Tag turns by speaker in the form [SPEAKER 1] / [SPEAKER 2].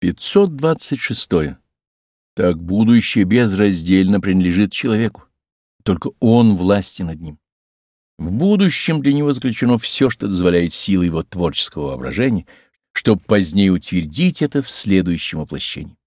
[SPEAKER 1] 526. Так будущее безраздельно принадлежит человеку, только он власти над ним. В будущем для него заключено все, что дозволяет силы его творческого воображения, чтобы позднее утвердить это в следующем воплощении.